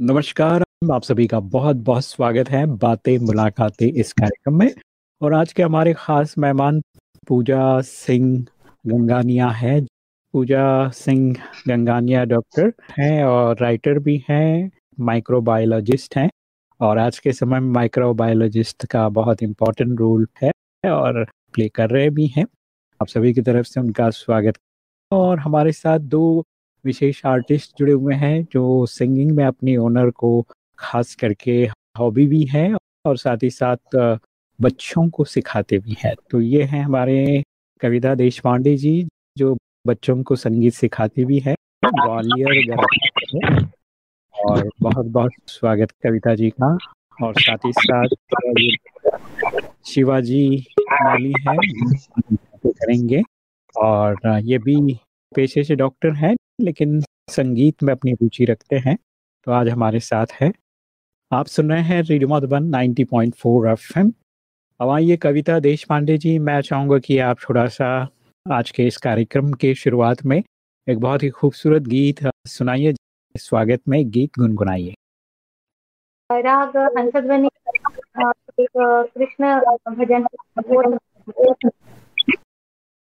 नमस्कार आप सभी का बहुत बहुत स्वागत है बातें मुलाकातें इस कार्यक्रम में। और आज के हमारे खास मेहमान पूजा सिंह गंगानिया है। पूजा सिंह गंगानिया डॉक्टर हैं और राइटर भी हैं, माइक्रोबायोलॉजिस्ट हैं। और आज के समय में माइक्रोबायोलॉजिस्ट का बहुत इम्पोर्टेंट रोल है और प्ले कर रहे भी हैं। आप सभी की तरफ़ से उनका स्वागत। और हमारे साथ दो विशेष आर्टिस्ट जुड़े हुए हैं जो सिंगिंग में अपनी ओनर को खास करके हॉबी भी है और साथ ही साथ बच्चों को सिखाते भी हैं। तो ये हैं हमारे कविता देश पांडे जी, जो बच्चों को संगीत सिखाती भी है। ग्वालियर और बहुत बहुत स्वागत कविता जी का और साथ ही साथ शिवाजी माली है करेंगे और ये भी पेशे से डॉक्टर हैं। लेकिन संगीत में अपनी रुचि रखते हैं तो आज हमारे साथ है। आप सुन रहे हैं रेडियो मधुबन 90.4 एफएम। अब आइए कविता देश पांडे जी मैं चाहूँगा कि आप थोड़ा सा आज के इस कार्यक्रम के शुरुआत में एक बहुत ही खूबसूरत गीत सुनाइए स्वागत में गीत गुनगुनाइए। राग कृष्ण भजन।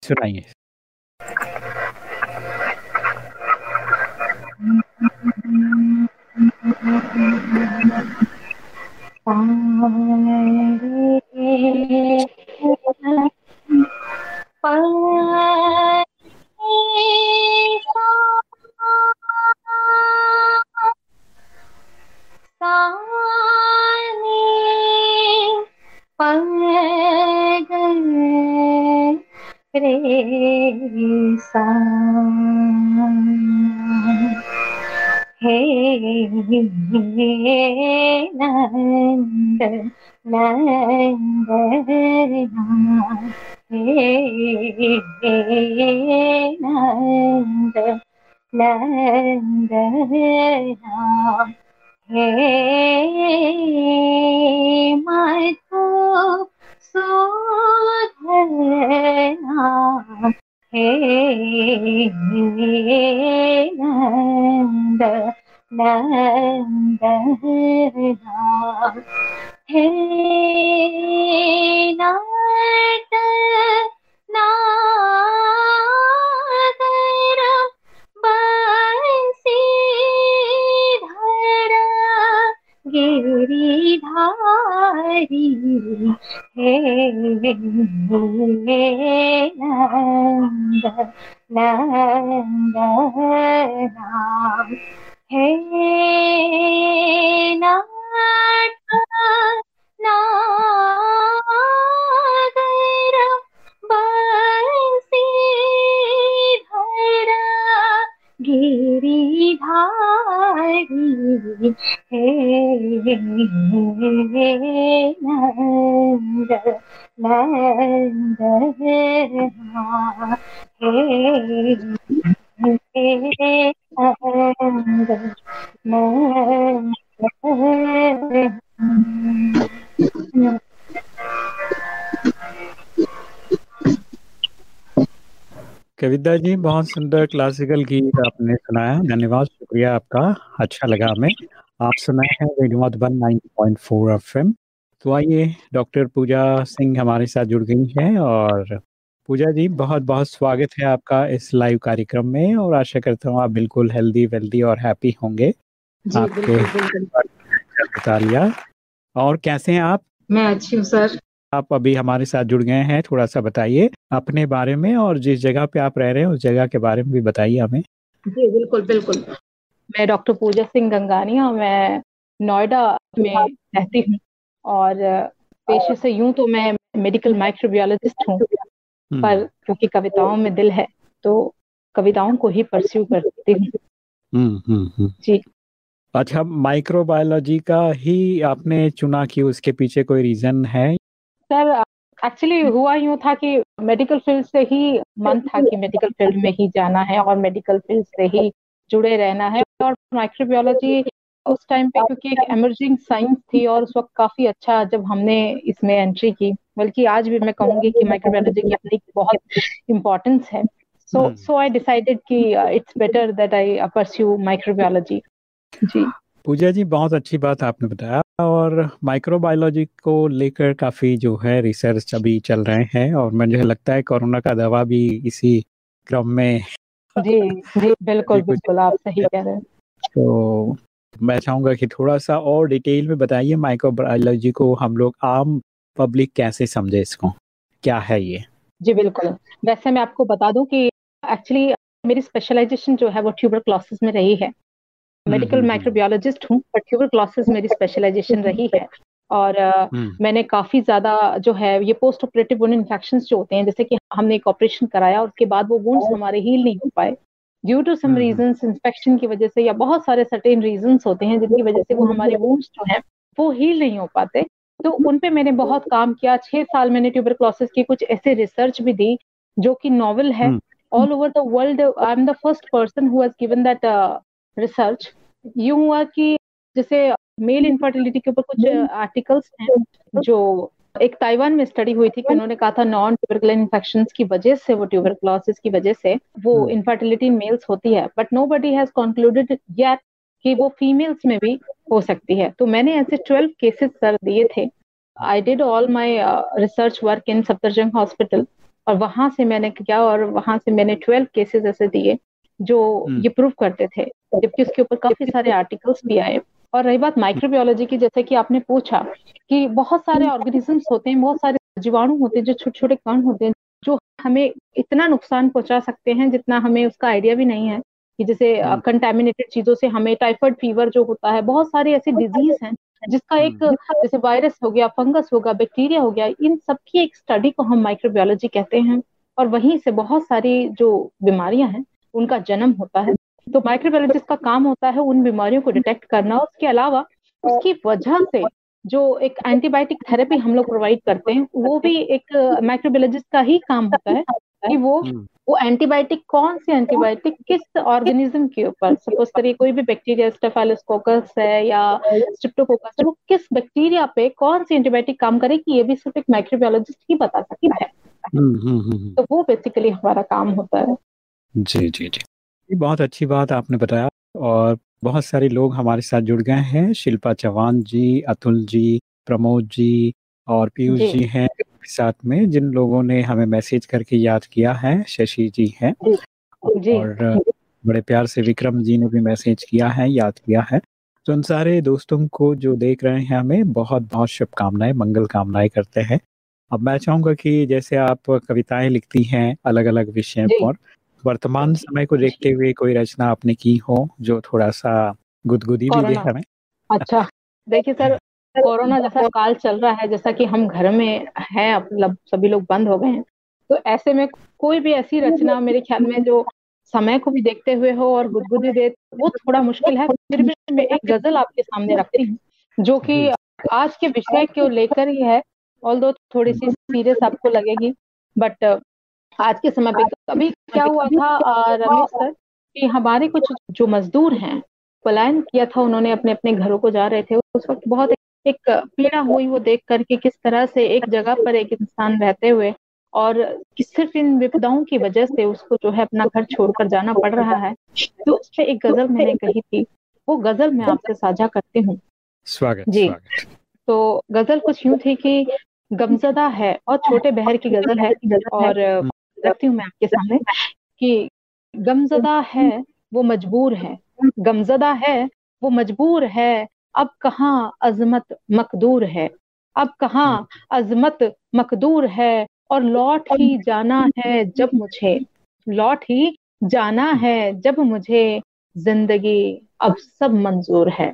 सुनाइए। सा कविता जी बहुत सुंदर क्लासिकल गीत आपने सुनाया। धन्यवाद, शुक्रिया आपका। अच्छा लगा हमें। आप सुनाए हैं रेडियो मधुबन 90.4 एफएम तो आइए डॉक्टर पूजा सिंह हमारे साथ जुड़ गई हैं और पूजा जी बहुत बहुत स्वागत है आपका इस लाइव कार्यक्रम में और आशा करता हूँ आप बिल्कुल हेल्दी वेल्दी और हैप्पी होंगे। आपके बता लिया और कैसे हैं आप? मैं अच्छी हूँ सर। आप अभी हमारे साथ जुड़ गए हैं थोड़ा सा बताइए अपने बारे में और जिस जगह पे आप रह रहे हैं उस जगह के बारे में भी बताइए हमें। जी बिल्कुल बिल्कुल। मैं डॉक्टर पूजा सिंह गंगानिया मैं नोएडा में रहती हूँ और पेशे से यूँ तो मैं मेडिकल माइक्रोबियोलॉजिस्ट हूँ। पर क्योंकि कविताओं में दिल है तो कविताओं को ही परस्यू करती हूँ। जी। अच्छा माइक्रोबायोलॉजी का ही आपने चुना कि उसके पीछे कोई रीजन है? सर एक्चुअली हुआ यूँ था कि मेडिकल फ़ील्ड से ही मन था कि मेडिकल फ़ील्ड में ही जाना है और मेडिकल फ़ील्ड से ही जुड़े रहना है। और माइक्रोबायोलॉजी उस टाइम पे क्योंकि एक एमर्जिंग साइंस थी और उस वक्त काफ़ी अच्छा जब हमने इसमें एंट्री की। बल्कि आज भी मैं कहूँगी कि माइक्रोबायोलॉजी की अपनी बहुत इम्पोर्टेंस है। सो सो आई डिसाइडेड कि it's better that I pursue microbiology ji. Pooja ji बहुत अच्छी बात आपने बताया और माइक्रोबायोलॉजी को लेकर काफ़ी जो है रिसर्च अभी चल रहे हैं और मुझे लगता है कोरोना का दवा भी इसी क्रम में जी जी बिल्कुल बिल्कुल आप सही कह रहे हैं। तो मैं चाहूँगा कि थोड़ा सा और डिटेल में बताइए माइक्रोबायोलॉजी को हम लोग आम पब्लिक कैसे समझे इसको? क्या है ये? जी बिल्कुल। वैसे मैं आपको बता दूँ कि एक्चुअली मेरी स्पेशलाइजेशन जो है वो ट्यूबर क्लासेस में रही है। मेडिकल माइक्रोबायोलॉजिस्ट हूँ पर ट्यूबर क्लासेस मेरी स्पेशलाइजेशन रही है। और uh, मैंने काफ़ी ज़्यादा जो है ये पोस्ट ऑपरेटिव वुंड इन्फेक्शन जो होते हैं जैसे कि हमने एक ऑपरेशन कराया और उसके बाद वो वुंड्स हमारे हील नहीं हो पाए। Due to some reason infection की वजह से या बहुत सारे सर्टेन रीजन होते हैं जिनकी वजह से वो हमारे वुंड्स जो हैं वो हील नहीं हो पाते। तो उन पे मैंने बहुत काम किया। छह साल मैंने ट्यूबर क्लॉसिस की कुछ ऐसे रिसर्च भी दी जो कि नॉवल है। All over the world I am the first person who has given that research यूँ हुआ कि जैसे मेल इनफर्टिलिटी के ऊपर कुछ आर्टिकल्स हैं जो एक ताइवान में स्टडी हुई थी कि उन्होंने कहा था नॉन ट्यूबरकुलर इन्फेक्शन की वजह से वो ट्यूबरकुलोसिस की वजह से वो इनफर्टिलिटी मेल्स होती है। But nobody has concluded yet कि वो फीमेल्स में भी हो सकती है। तो मैंने ऐसे ट्वेल्व केसेस सर दिए थे। I did all my research work in Safdarjung hospital और वहाँ से मैंने किया और वहाँ से मैंने ट्वेल्व केसेस ऐसे दिए जो हम्म। ये प्रूव करते थे। जबकि उसके ऊपर काफ़ी सारे आर्टिकल्स भी आए। और रही बात माइक्रोबायोलॉजी की जैसे कि आपने पूछा कि बहुत सारे ऑर्गेनिजम्स होते हैं बहुत सारे जीवाणु होते हैं जो छोटे छोटे कण होते हैं जो हमें इतना नुकसान पहुँचा सकते हैं जितना हमें उसका आइडिया भी नहीं है। कि जैसे कंटेमिनेटेड। चीज़ों से हमें टाइफाइड फीवर जो होता है बहुत सारे ऐसे डिज़ीज़ हैं जिसका एक हम्म। जैसे वायरस हो गया फंगस होगा बैक्टीरिया हो गया इन सबकी एक स्टडी को हम माइक्रोबायोलॉजी कहते हैं और वहीं से बहुत सारी जो बीमारियाँ हैं उनका जन्म होता है तो माइक्रोबायोलॉजिस्ट का काम होता है उन बीमारियों को डिटेक्ट करना उसके अलावा उसकी वजह से जो एक एंटीबायोटिक थेरेपी हम लोग प्रोवाइड करते हैं वो भी एक माइक्रोबायोलॉजिस्ट का ही काम होता है कि वो हम्म। वो एंटीबायोटिक कौन सी एंटीबायोटिक किस ऑर्गेनिज्म के ऊपर? सपोज़ करिए कोई भी बैक्टीरिया स्टेफाइलोकोकस है या स्ट्रिप्टोकोकस है वो किस बैक्टीरिया पे कौन सी एंटीबायोटिक काम करेगी? ये भी सिर्फ़ एक माइक्रोबायोलॉजिस्ट ही बता सकता है। हम्म, हम्म, तो वो बेसिकली हमारा काम होता है। जी जी जी। बहुत अच्छी बात आपने बताया और बहुत सारे लोग हमारे साथ जुड़ गए हैं। शिल्पा चौहान जी अतुल जी प्रमोद जी और पीयूष जी, जी हैं। साथ में जिन लोगों ने हमें मैसेज करके याद किया है शशि जी हैं। और बड़े प्यार से विक्रम जी ने भी मैसेज किया है याद किया है। तो उन सारे दोस्तों को जो देख रहे हैं हमें बहुत बहुत शुभकामनाएँ मंगल कामनाएँ करते हैं। अब मैं चाहूँगा कि जैसे आप कविताएँ लिखती हैं अलग अलग विषयों पर वर्तमान समय को देखते हुए कोई रचना आपने की हो जो थोड़ा सा गुदगुदी भी दे हमें? अच्छा देखिए सर कोरोना जैसा काल चल रहा है जैसा कि हम घर में हैं मतलब सभी लोग बंद हो गए हैं। तो ऐसे में कोई भी ऐसी रचना मेरे ख्याल में जो समय को भी देखते हुए हो और गुदगुदी दे वो थोड़ा मुश्किल है फिर भी मैं एक गज़ल आपके सामने रखती हूँ जो कि आज के विषय को लेकर ही है ऑल दो थोड़ी सी सीरियस आपको लगेगी बट आज के समय पे अभी क्या हुआ था रमेश सर कि हमारे कुछ जो मजदूर हैं पलायन किया था उन्होंने अपने अपने घरों को जा रहे थे उस वक्त बहुत एक पीड़ा हुई वो देख करके किस तरह से एक जगह पर एक इंसान रहते हुए और सिर्फ़ इन विपदाओं की वजह से उसको जो है अपना घर छोड़कर जाना पड़ रहा है। तो उस पर एक गज़ल मैंने कही थी वो गज़ल मैं आपसे साझा करती हूँ। स्वागत जी। स्वागत। तो गज़ल कुछ यूँ थी कि गमजदा है और छोटे बहर की गज़ल है और रखती हूँ मैं आपके सामने कि गमजदा है वो मजबूर है। गमजदा है वो मजबूर है अब कहाँ अजमत मकदूर है? अब कहाँ अजमत मकदूर है? और लौट ही जाना है जब मुझे। लौट ही जाना है जब मुझे। ज़िंदगी अब सब मंजूर है।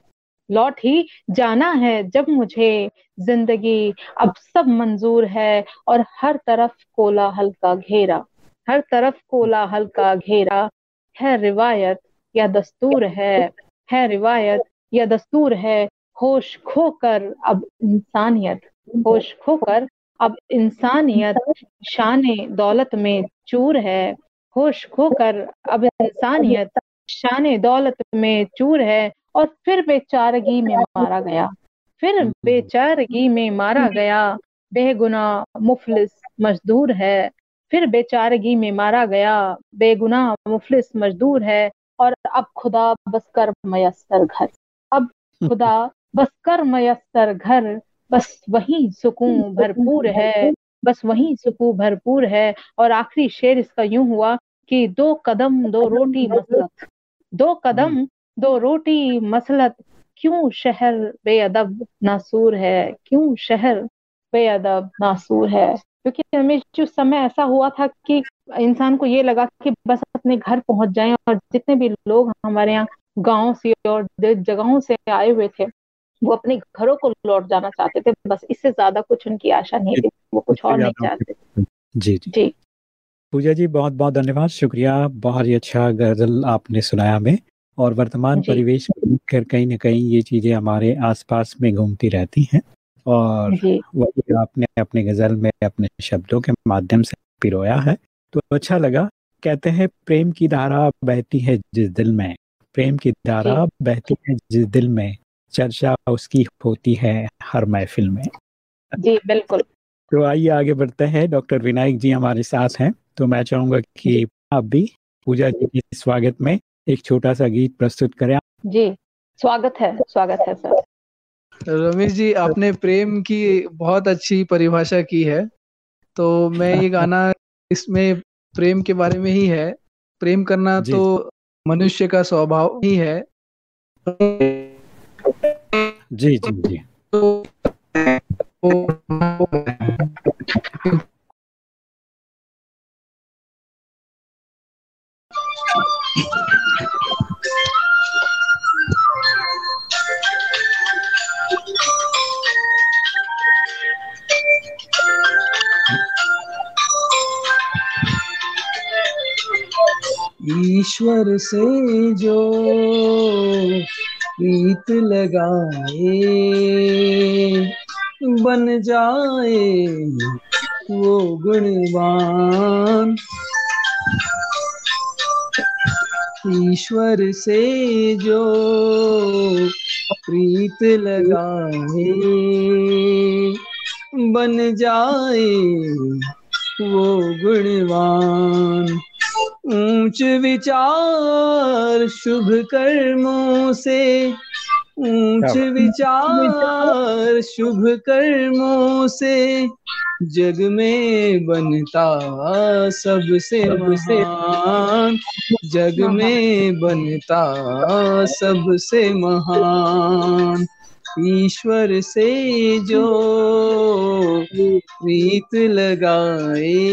लौट ही जाना है जब मुझे। ज़िंदगी अब सब मंजूर है। और हर तरफ़ कोलाहल का घेरा। हर तरफ़ कोलाहल का घेरा। है रिवायत या दस्तूर है? है रिवायत या दस्तूर है, होश खोकर अब इंसानियत, होश खोकर अब इंसानियत शान दौलत में चूर है, होश खोकर अब इंसानियत शान दौलत में चूर है और फिर बेचारगी में मारा गया, फिर बेचारगी में मारा गया बेगुना मुफलिस मजदूर है, फिर बेचारगी में मारा गया बेगुना मुफलिस मजदूर है और अब खुदा बस कर मयसर घर। अब खुदा, बस कर मयस्तर घर, बस वही सुकून भरपूर है, बस वही सुकून भरपूर है। और आखिरी शेर इसका यूँ हुआ कि दो कदम, दो रोटी मसलत। दो कदम, दो रोटी मसलत। क्यों शहर बेअदब नासूर है? क्यों शहर बेअदब नासूर है? क्योंकि हमें जो समय ऐसा हुआ था कि इंसान को ये लगा कि बस अपने घर पहुँच जाएँ और जितने भी लोग हमारे यहाँ गाँव से और जगहों से आए हुए थे वो अपने घरों को लौट जाना चाहते थे बस इससे ज़्यादा कुछ उनकी आशा नहीं थी वो कुछ और नहीं चाहते जी जी। जी। पूजा जी बहुत बहुत धन्यवाद शुक्रिया बहुत ही अच्छा गज़ल आपने सुनाया हमें और वर्तमान परिवेश में कर कहीं ना कहीं ये चीज़ें हमारे आसपास में घूमती रहती हैं और वही आपने अपने गज़ल में अपने शब्दों के माध्यम से पिरोया है तो अच्छा लगा कहते हैं प्रेम की धारा बहती है जिस दिल में। प्रेम की धारा बहती है जिस दिल में चर्चा उसकी होती है हर महफिल में। जी बिल्कुल। तो आइए आगे बढ़ते हैं। डॉक्टर विनायक जी हमारे साथ हैं तो मैं चाहूँगा कि आप भी पूजा जी के स्वागत में एक छोटा सा गीत प्रस्तुत करें। जी स्वागत है स्वागत है सर। रमेश जी आपने प्रेम की बहुत अच्छी परिभाषा की है। तो मैं ये गाना इसमें प्रेम के बारे में ही है। प्रेम करना तो मनुष्य का स्वभाव ही है। जी जी जी। ईश्वर से जो प्रीत लगाए, बन जाए वो गुणवान। ईश्वर से जो प्रीत लगाए, बन जाए वो गुणवान। ऊंच विचार शुभ कर्मों से। ऊंच विचार शुभ कर्मों से। जग में बनता सबसे महान। जग में बनता सबसे महान। ईश्वर से जो प्रीत लगाए।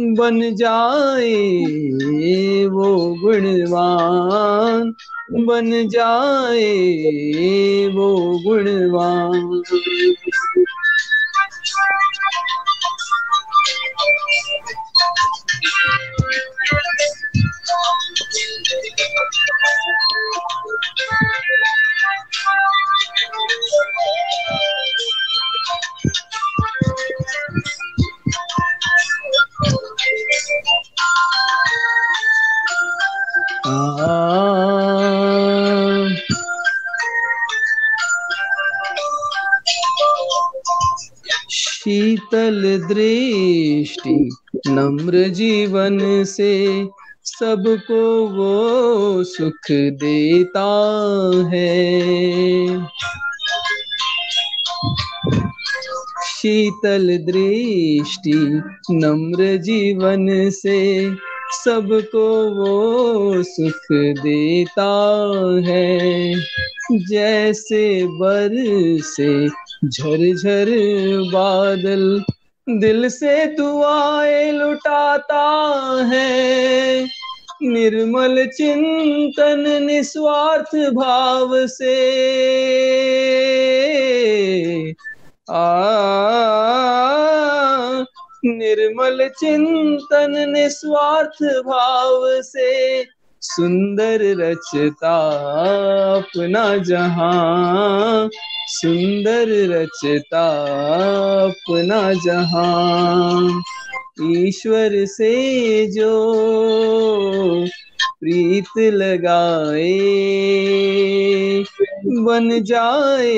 बन जाए वो गुणवान। बन जाए वो गुणवान। शीतल दृष्टि नम्र जीवन से सबको वो सुख देता है। शीतल दृष्टि नम्र जीवन से सबको वो सुख देता है। जैसे बर से झरझर बादल दिल से दुआएँ लुटाता है। निर्मल चिंतन निस्वार्थ भाव से निर्मल चिंतन निस्वार्थ भाव से सुंदर रचता अपना जहाँ। सुंदर रचता अपना जहाँ। ईश्वर से जो प्रीत लगाए, बन जाए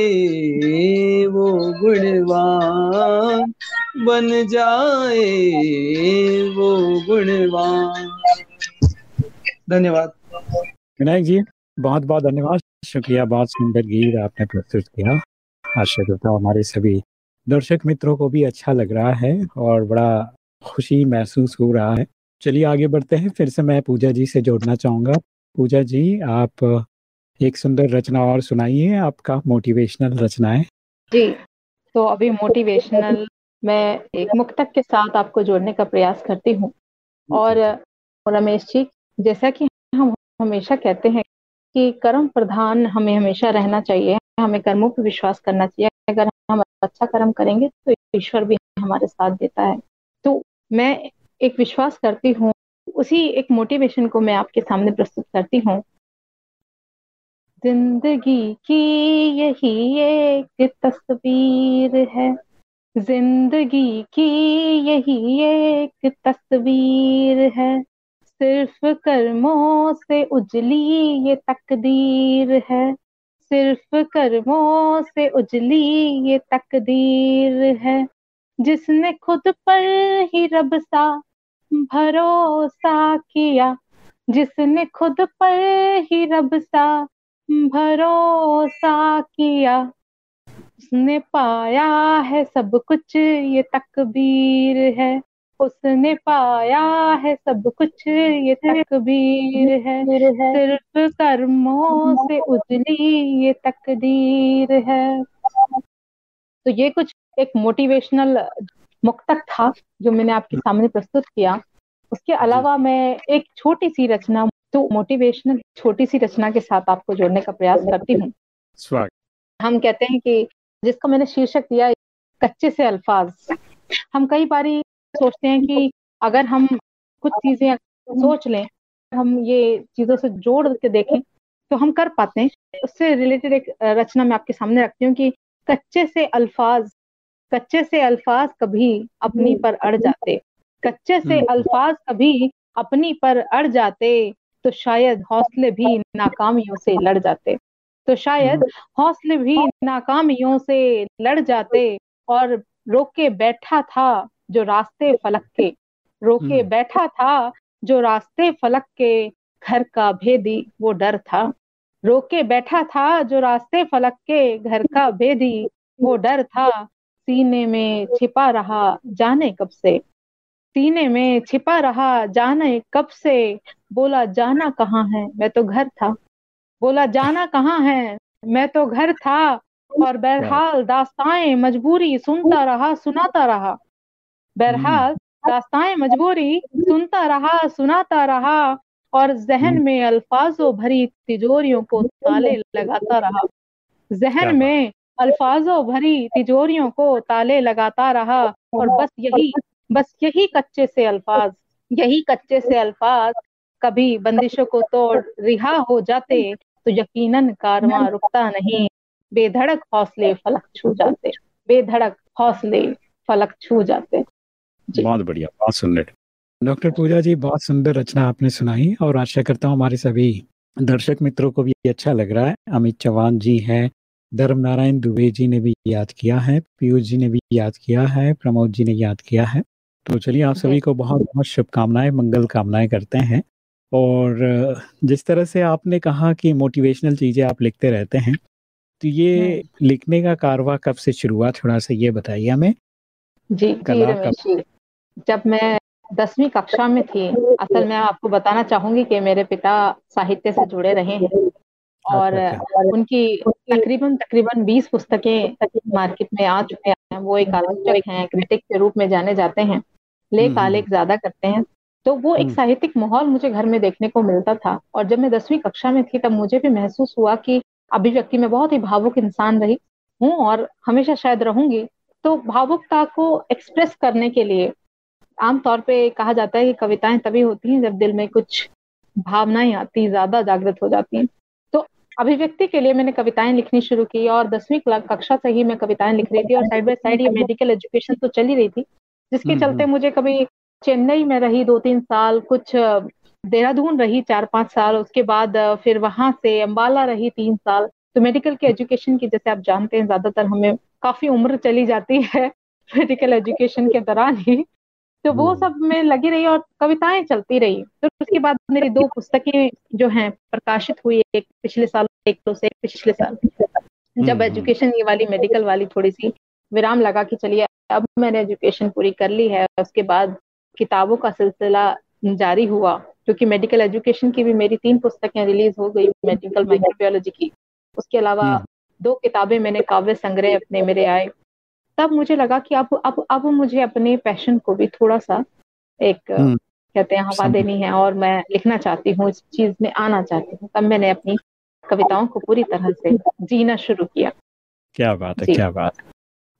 वो गुणवान, बन जाए वो गुणवान। धन्यवाद। विनायक जी, बहुत बहुत धन्यवाद। शुक्रिया, बहुत सुंदर गीत आपने प्रस्तुत किया। आशा करता हूँ हमारे सभी दर्शक मित्रों को भी अच्छा लग रहा है और बड़ा खुशी महसूस हो रहा है। चलिए आगे बढ़ते हैं। फिर से मैं पूजा जी से जोड़ना चाहूँगा। पूजा जी आप एक सुंदर रचना और सुनाइए आपका मोटिवेशनल रचना है जी तो अभी मोटिवेशनल मैं एक मुक्तक के साथ आपको जोड़ने का प्रयास करती हूँ। और रमेश जी जैसा कि हम हमेशा कहते हैं कि कर्म प्रधान हमें हमेशा रहना चाहिए हमें कर्मों पर विश्वास करना चाहिए। अगर हम अच्छा कर्म करेंगे तो ईश्वर भी हमारे साथ देता है। तो मैं एक विश्वास करती हूँ, उसी एक मोटिवेशन को मैं आपके सामने प्रस्तुत करती हूँ। ज़िंदगी की यही एक तस्वीर है। ज़िंदगी की यही एक तस्वीर है। सिर्फ़ कर्मों से उजली ये तकदीर है। सिर्फ़ कर्मों से उजली ये तकदीर है। जिसने खुद पर ही रब सा भरोसा किया, जिसने खुद पर ही रब सा भरोसा किया। उसने पाया है सब कुछ, ये तकबीर है। उसने पाया है सब कुछ, ये तकबीर है। सिर्फ़ कर्मों से उजली, ये तकदीर है। तो ये कुछ एक मोटिवेशनल मुक्तक था जो मैंने आपके सामने प्रस्तुत किया। उसके अलावा मैं एक छोटी सी रचना तो मोटिवेशनल छोटी सी रचना के साथ आपको जोड़ने का प्रयास करती हूँ। हम कहते हैं कि जिसको मैंने शीर्षक दिया कच्चे से अल्फाज। हम कई बार सोचते हैं कि अगर हम कुछ चीज़ें सोच लें हम ये चीज़ों से जोड़ के देखें तो हम कर पाते हैं। उससे रिलेटेड एक रचना मैं आपके सामने रखती हूँ कि कच्चे से अल्फाज कच्चे से अल्फाज कभी अपनी पर अड़ जाते। कच्चे से हम्म। अल्फाज कभी अपनी पर अड़ जाते तो शायद हौसले भी नाकामियों से लड़ जाते। तो शायद हम्म। हौसले भी नाकामियों से लड़ जाते और रोके बैठा था जो रास्ते फलक के। रोके हम्म। बैठा था जो रास्ते फलक के। घर का भेदी वो डर था। रोके बैठा था जो रास्ते फलक के। घर का भेदी वो डर था। सीने में छिपा रहा जाने कब से? सीने में छिपा रहा जाने कब से? बोला जाना कहाँ है? मैं तो घर था। बोला जाना कहाँ है? मैं तो घर था और बहरहाल दास्ताएँ मजबूरी सुनता रहा सुनाता रहा। बहरहाल हम्म। दास्ताएँ मजबूरी सुनता रहा सुनाता रहा और जहन हम्म। में अल्फाजों भरी तिजोरियों को ताले लगाता रहा। जहन में अल्फाजों भरी तिजोरियों को ताले लगाता रहा और बस यही बस यही कच्चे से अल्फाज यही कच्चे से अल्फाज। कभी बंदिशों को तोड़ रिहा हो जाते तो यकीनन कारवां रुकता नहीं। बेधड़क हौसले फलक छू जाते बेधड़क हौसले फलक छू जाते। बहुत बढ़िया बहुत सुंदर। डॉक्टर पूजा जी बहुत सुंदर रचना आपने सुनाई और आशा करता हूँ हमारे सभी दर्शक मित्रों को भी अच्छा लग रहा है। अमित चौहान जी हैं धर्म नारायण दुबे जी ने भी याद किया है पीयूष जी ने भी याद किया है प्रमोद जी ने याद किया है। तो चलिए आप सभी को बहुत बहुत शुभकामनाएँ मंगल कामनाएँ करते हैं। और जिस तरह से आपने कहा कि मोटिवेशनल चीज़ें आप लिखते रहते हैं तो ये लिखने का कारवा कब से शुरू हुआ थोड़ा सा ये बताइए हमें। जी जी जब मैं दसवीं कक्षा में थी असल में आपको बताना चाहूँगी कि मेरे पिता साहित्य से जुड़े रहे हैं। और अच्छा, अच्छा। उनकी तकरीबन तकरीबन बीस पुस्तकें मार्केट में आ चुके हैं वो एक आलोचक हैं क्रिटिक के रूप में जाने जाते हैं लेख हम्म, आलेख हम्म। ज़्यादा करते हैं तो वो एक हम्म। साहित्यिक माहौल मुझे घर में देखने को मिलता था और जब मैं दसवीं कक्षा में थी तब मुझे भी महसूस हुआ कि अभिव्यक्ति में बहुत ही भावुक इंसान रही हूँ और हमेशा शायद रहूँगी तो भावुकता को एक्सप्रेस करने के लिए आमतौर पे कहा जाता है कि कविताएँ तभी होती हैं जब दिल में कुछ भावनाएँ आती ज़्यादा जागृत हो जाती हैं अभिव्यक्ति के लिए मैंने कविताएँ लिखनी शुरू की और दसवीं कक्षा से ही मैं कविताएँ लिख रही थी और साइड बाय साइड ये मेडिकल एजुकेशन तो चली रही थी जिसके हम्म, चलते हम्म। मुझे कभी चेन्नई में रही दो तीन साल कुछ देहरादून रही चार पाँच साल उसके बाद फिर वहाँ से अम्बाला रही तीन साल। तो मेडिकल के एजुकेशन की जैसे आप जानते हैं ज़्यादातर हमें काफ़ी उम्र चली जाती है मेडिकल एजुकेशन के दौरान ही। तो वो हम्म। सब में लगी रही और कविताएँ चलती रही तो उसके बाद मेरी दो पुस्तकें जो हैं प्रकाशित हुई एक पिछले साल एक तो से पिछले साल हम्म, जब हम्म। एजुकेशन ये वाली मेडिकल वाली थोड़ी सी विराम लगा के चलिए अब मैंने एजुकेशन पूरी कर ली है उसके बाद किताबों का सिलसिला जारी हुआ क्योंकि मेडिकल एजुकेशन की भी मेरी तीन पुस्तकें रिलीज़ हो गई मेडिकल माइक्रोबायोलॉजी की उसके अलावा हम्म। दो किताबें मैंने काव्य संग्रह अपने मेरे आए तब मुझे लगा कि अब अब अब मुझे अपने पैशन को भी थोड़ा सा एक हम्म। कहते हैं हवा देनी है और मैं लिखना चाहती हूँ इस चीज़ में आना चाहती हूँ। तब मैंने अपनी कविताओं को पूरी तरह से जीना शुरू किया। क्या बात है क्या बात है।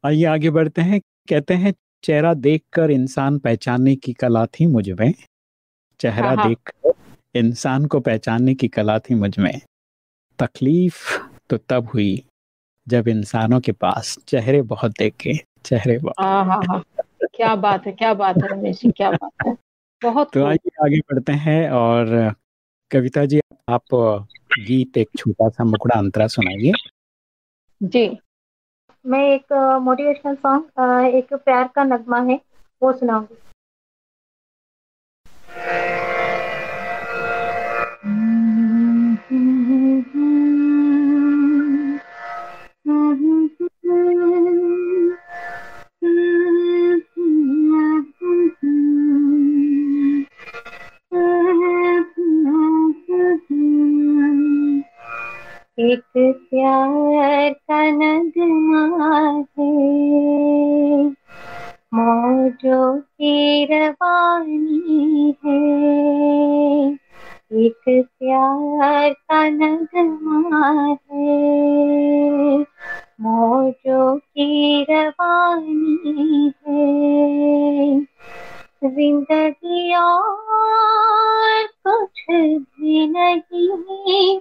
आइए आगे बढ़ते हैं। कहते हैं चेहरा देखकर इंसान पहचानने की कला थी मुझमें। चेहरा देख हाँ। इंसान को पहचानने की कला थी मुझमें। तकलीफ़ तो तब हुई जब इंसानों के पास चेहरे बहुत देखे चेहरे बहुत हाँ हाँ हाँ। क्या बात है क्या बात है रमेश जी क्या बात है। बहुत तो आइए आगे बढ़ते हैं और कविता जी आप गीत एक छोटा सा मुकड़ा अंतरा सुनाइए। जी। मैं एक मोटिवेशनल सॉन्ग एक प्यार का नगमा है वो सुनाऊँगी। एक प्यार का नगमा है। मौजों की रवानी है। एक प्यार का नगमा है। मौजों की रवानी है। ज़िंदगी और कुछ भी नहीं।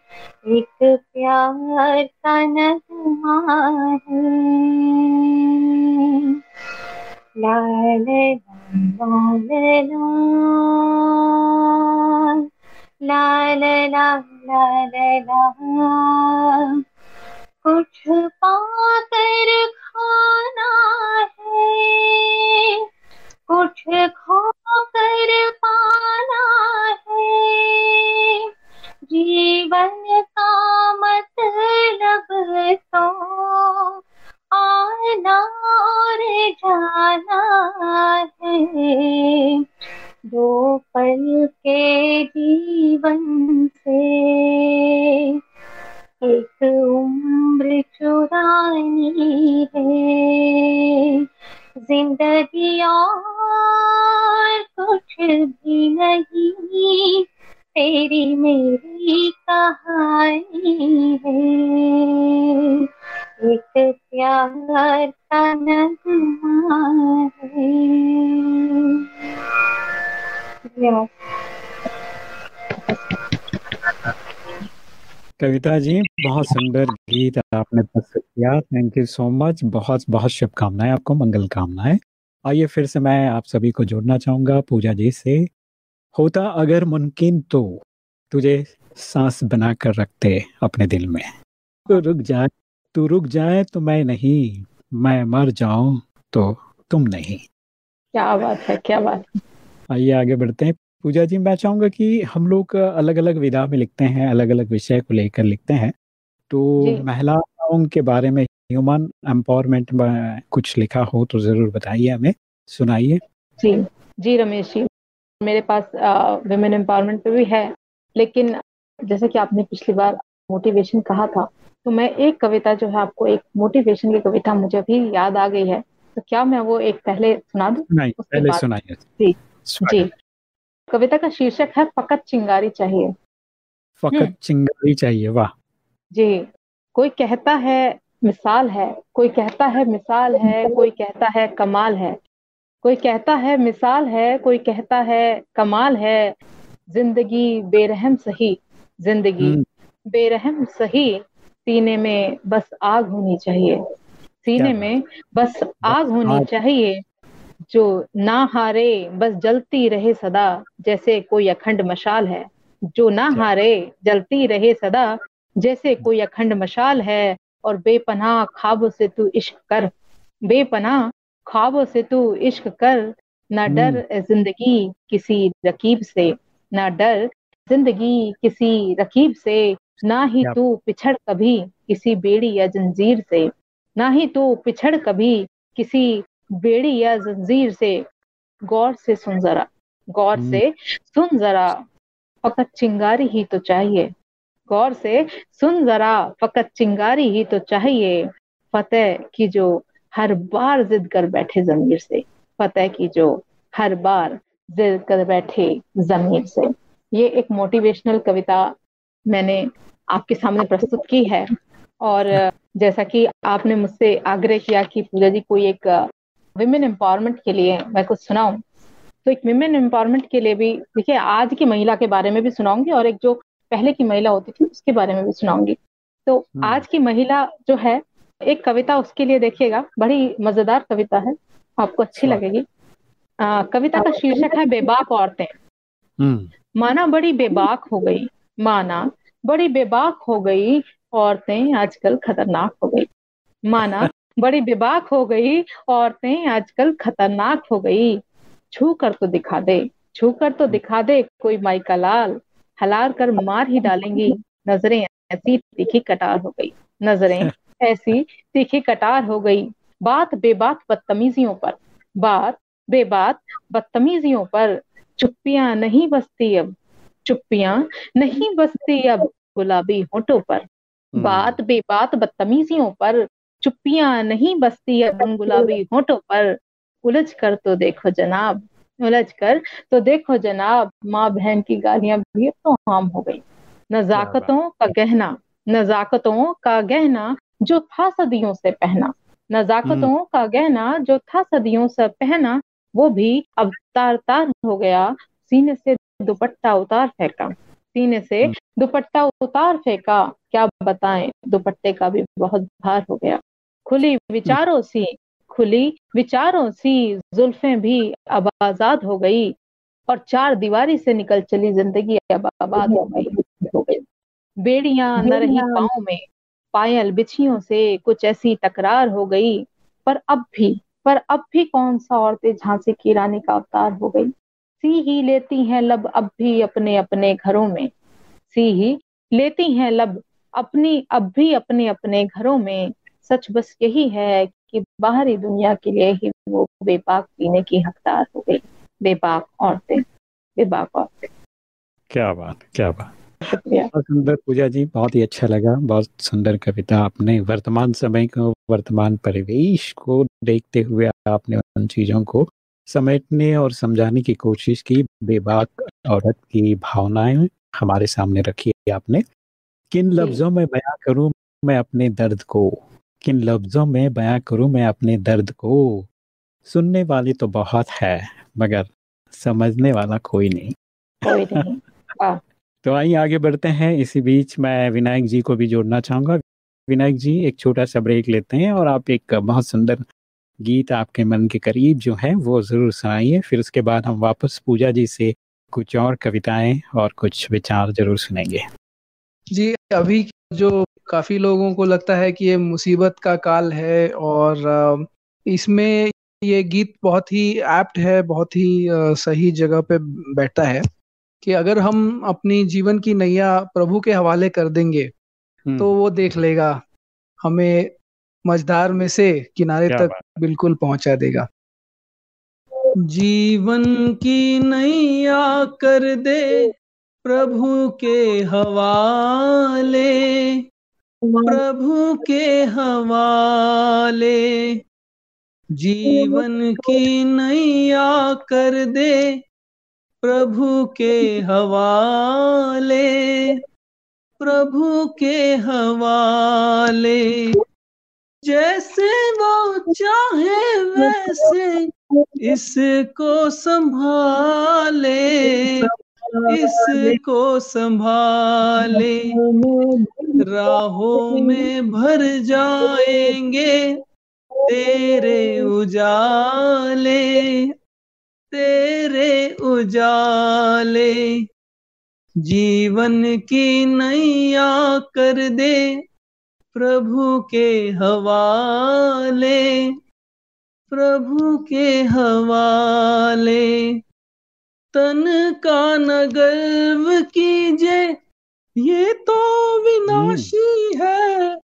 एक प्यार का नगमा है। लाल लाल लाल लाल लाल लाल। कुछ पाकर खाना है, कुछ खोकर पाना है। जीवन जाना है। दो पल के जीवन से एक उम्र चुरानी है। ज़िंदगी और कुछ भी नहीं, तेरी मेरी कहानी है। एक प्यार का कविता जी, बहुत सुंदर गीत आपने प्रस्तुत किया। थैंक यू सो मच बहुत बहुत शुभकामनाएँ आपको, मंगल कामनाएँ। आइए फिर से मैं आप सभी को जोड़ना चाहूँगा पूजा जी से। होता अगर मुमकिन तो तुझे सांस बना कर रखते अपने दिल में। तो रुक जाए तू रुक जाए तो मैं नहीं मैं मर जाऊँ तो तुम नहीं। क्या बात है क्या बात आइए आगे बढ़ते हैं। पूजा जी मैं चाहूँगा कि हम लोग अलग अलग विधा में लिखते हैं अलग अलग विषय को लेकर लिखते हैं। तो महिलाओं के बारे में ह्यूमन एम्पावरमेंट में कुछ लिखा हो तो ज़रूर बताइए हमें सुनाइए। जी जी रमेश जी मेरे पास विमेन एम्पावरमेंट पे भी है लेकिन जैसे कि आपने पिछली बार मोटिवेशन कहा था तो मैं एक कविता जो है आपको एक मोटिवेशन की कविता मुझे अभी याद आ गई है। तो क्या मैं वो एक पहले सुना दूँ? पहले सुनाइए। जी, जी। कविता का शीर्षक है फकत चिंगारी चाहिए। हम्म। फकत चिंगारी चाहिए वाह। जी कोई कहता है मिसाल है कोई कहता है मिसाल है कोई कहता है कमाल है। कोई कहता है मिसाल है कोई कहता है कमाल है। ज़िंदगी बेरहम सही ज़िंदगी हम्म। बेरहम सही। सीने में बस आग होनी चाहिए। सीने में बस आग होनी चाहिए जो ना हारे बस जलती रहे सदा जैसे कोई अखंड मशाल है। जो ना हारे जलती रहे सदा जैसे कोई अखंड मशाल है और बेपनाह ख्वाबों से तू इश्क कर। बेपनाह ख्वाबों से तू इश्क कर ना डर ज़िंदगी किसी रकीब से। ना डर ज़िंदगी किसी रकीब से ना ही तू पिछड़ कभी किसी बेड़ी या जंजीर से ना ही तू पिछड़ कभी किसी बेड़ी या जंजीर से। गौर से सुन जरा गौर हम्म। से सुन जरा फकत चिंगारी ही तो चाहिए। गौर से सुन जरा फकत चिंगारी ही तो चाहिए। फतेह की जो हर बार जिद कर बैठे जमीर से फतेह की जो हर बार जिद कर बैठे जमीर से। ये एक मोटिवेशनल कविता मैंने आपके सामने प्रस्तुत की है। और जैसा कि आपने मुझसे आग्रह किया कि पूजा जी कोई एक विमेन एम्पावरमेंट के लिए मैं कुछ सुनाऊं। तो एक विमेन एम्पावरमेंट के लिए भी देखिए आज की महिला के बारे में भी सुनाऊँगी और एक जो पहले की महिला होती थी उसके बारे में भी सुनाऊँगी। तो हम्म। आज की महिला जो है एक कविता उसके लिए देखिएगा। बड़ी मज़ेदार कविता है आपको अच्छी लगेगी। आ, कविता का शीर्षक है बेबाक औरतें। हम्म। माना बड़ी बेबाक हो गई माना बड़ी बेबाक हो गई औरतें आजकल खतरनाक हो गई। माना बड़ी बेबाक हो गई औरतें आजकल खतरनाक हो गई। छू कर तो दिखा दे छू कर तो दिखा दे कोई माई का लाल। हलार कर मार ही डालेंगी नज़रें ऐसी तीखी कटार हो गई नज़रें ऐसी तीखी कटार हो गई। बात बेबात बदतमीजियों पर बात बेबात बदतमीजियों पर। चुप्पियाँ नहीं बसती अब चुप्पियाँ नहीं बसती अब गुलाबी होठों पर। हम्म। बात बेबात बदतमीजियों पर चुप्पियाँ नहीं बसती अब उन गुलाबी होठों पर। उलझ कर तो देखो जनाब उलझ कर तो देखो जनाब माँ बहन की गालियाँ भी तो आम हो गई। नजाकतों का गहना नजाकतों का गहना जो था सदियों से पहना। नजाकतों का गहना जो था सदियों से पहना वो भी अब तार तार हो गया सीने से दुपट्टा उतार फेंका। सीने से हम्म। दुपट्टा उतार फेंका। क्या बताएँ दुपट्टे का भी बहुत भार हो गया। खुली विचारों सी खुली विचारों सी जुल्फें भी अब आज़ाद हो गई। और चार दीवारी से निकल चली ज़िंदगी अब आबाद हो गई। हो गई बेड़ियाँ न रही पाँव में पायल बिछियों से कुछ ऐसी तकरार हो गई। पर अब भी पर अब भी कौन सा औरतें झांसी की रानी का अवतार हो गई? सी ही लेती हैं लब अब भी अपने अपने घरों में। सी ही लेती हैं लब अपनी अब भी अपने अपने घरों में। सच बस यही है कि बाहरी दुनिया के लिए ही वो बेबाक पीने की हकदार हो गई। बेबाक औरतें बेबाक औरतें। क्या बात क्या बात। बहुत सुंदर पूजा जी बहुत ही अच्छा लगा। बहुत सुंदर कविता आपने वर्तमान समय को वर्तमान परिवेश को देखते हुए आपने उन चीज़ों को समेटने और समझाने की कोशिश की बेबाक औरत की भावनाएँ हमारे सामने रखी है आपने। किन लफ्जों में बयां करूँ मैं अपने दर्द को? किन लफ्जों में बयां करूँ मैं अपने दर्द को? सुनने वाले तो बहुत है मगर समझने वाला कोई नहीं। कोई नहीं। तो आइए आगे बढ़ते हैं। इसी बीच मैं विनायक जी को भी जोड़ना चाहूँगा। विनायक जी एक छोटा सा ब्रेक लेते हैं और आप एक बहुत सुंदर गीत आपके मन के करीब जो है वो ज़रूर सुनाइए। फिर उसके बाद हम वापस पूजा जी से कुछ और कविताएँ और कुछ विचार ज़रूर सुनेंगे। जी अभी जो काफ़ी लोगों को लगता है कि ये मुसीबत का काल है और इसमें ये गीत बहुत ही एप्ट है बहुत ही सही जगह पे बैठता है कि अगर हम अपनी जीवन की नैया प्रभु के हवाले कर देंगे तो वो देख लेगा। हमें मझधार में से किनारे तक। बिल्कुल पहुँचा देगा। जीवन की नैया कर दे प्रभु के हवाले प्रभु के हवाले। जीवन की नैया कर दे प्रभु के हवाले प्रभु के हवाले। जैसे वो चाहे वैसे इसको संभाले इसको संभाले। राहों में भर जाएँगे तेरे उजाले तेरे उजाले। जीवन की नैया कर दे प्रभु के हवाले प्रभु के हवाले। तन का न गर्व कीजे ये तो विनाशी है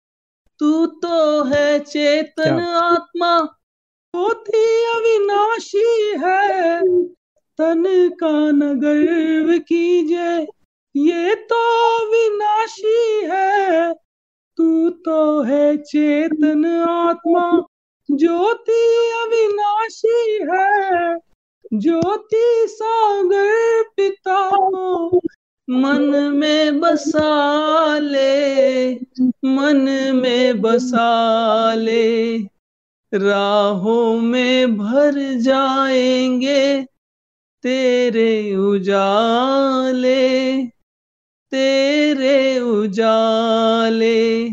तू तो है चेतन आत्मा होती अविनाशी है तन का न गर्व कीजे ये तो विनाशी है। तू तो है चेतन आत्मा, ज्योति अविनाशी है। ज्योति सागर पिता मन में बसा ले, मन में बसा ले। राहों में भर जाएँगे तेरे उजाले। तेरे उजाले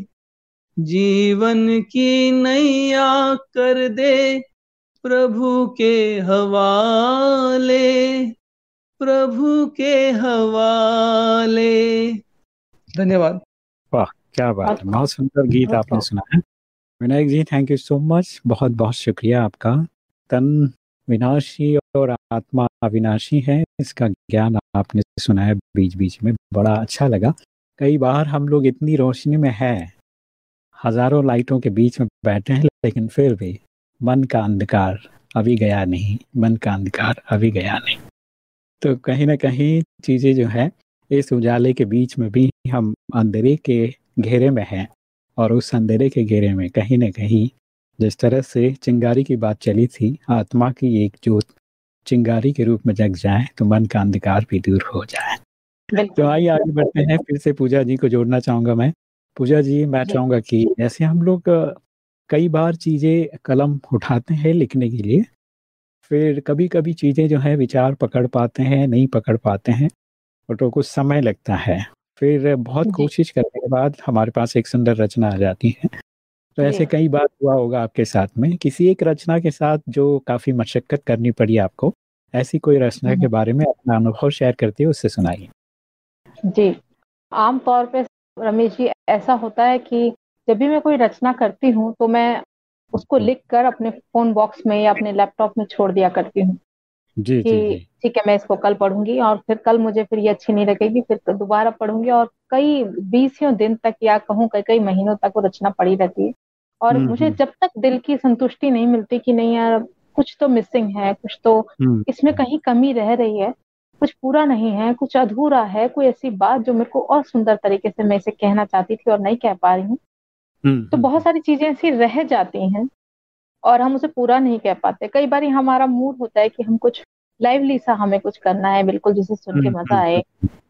जीवन की नैया कर दे प्रभु के हवाले प्रभु के हवाले। धन्यवाद। वाह क्या बात है। बहुत सुंदर गीत आपने सुना है। Vinayak ji thank you so much बहुत बहुत शुक्रिया आपका। तन विनाशी और आत्मा अविनाशी है, इसका ज्ञान आपने सुनाया बीच बीच में बड़ा अच्छा लगा। कई बार हम लोग इतनी रोशनी में हैं, हज़ारों लाइटों के बीच में बैठे हैं, लेकिन फिर भी मन का अंधकार अभी गया नहीं, मन का अंधकार अभी गया नहीं। तो कहीं ना कहीं चीज़ें जो है, इस उजाले के बीच में भी हम अंधेरे के घेरे में हैं, और उस अंधेरे के घेरे में कहीं ना कहीं जिस तरह से चिंगारी की बात चली थी, आत्मा की एक जोत चिंगारी के रूप में जग जाए तो मन का अंधकार भी दूर हो जाए। तो आइए आगे बढ़ते हैं फिर से पूजा जी को जोड़ना चाहूँगा मैं। पूजा जी मैं चाहूँगा कि जैसे हम लोग कई बार चीज़ें कलम उठाते हैं लिखने के लिए फिर कभी कभी चीज़ें जो है विचार पकड़ पाते हैं नहीं पकड़ पाते हैं और तो कुछ समय लगता है। फिर बहुत कोशिश करने के बाद हमारे पास एक सुंदर रचना आ जाती है। तो ऐसे कई बार हुआ होगा आपके साथ में किसी एक रचना के साथ जो काफ़ी मशक्कत करनी पड़ी आपको ऐसी कोई रचना के हम्म। बारे में अपना अनुभव शेयर करते हैं उससे सुनाइए। जी आमतौर पे रमेश जी ऐसा होता है कि जब भी मैं कोई रचना करती हूँ तो मैं उसको लिख कर अपने फ़ोन बॉक्स में या अपने लैपटॉप में छोड़ दिया करती हूँ जी कि ठीक है मैं इसको कल पढ़ूँगी और फिर कल मुझे फिर ये अच्छी नहीं लगेगी फिर दोबारा पढ़ूँगी और कई बीसियों दिन तक या कहूँ कई कई महीनों तक वो रचना पड़ी रहती है। और हम्म, मुझे हम्म। जब तक दिल की संतुष्टि नहीं मिलती कि नहीं यार कुछ तो मिसिंग है कुछ तो हम्म। इसमें कहीं कमी रह रही है कुछ पूरा नहीं है कुछ अधूरा है कोई ऐसी बात जो मेरे को और सुंदर तरीके से मैं इसे कहना चाहती थी और नहीं कह पा रही हूँ तो। बहुत सारी चीज़ें ऐसी रह जाती हैं और हम उसे पूरा नहीं कह पाते कई बार हमारा मूड होता है कि हम कुछ लाइवली सा हमें कुछ करना है बिल्कुल जिसे सुन के मज़ा आए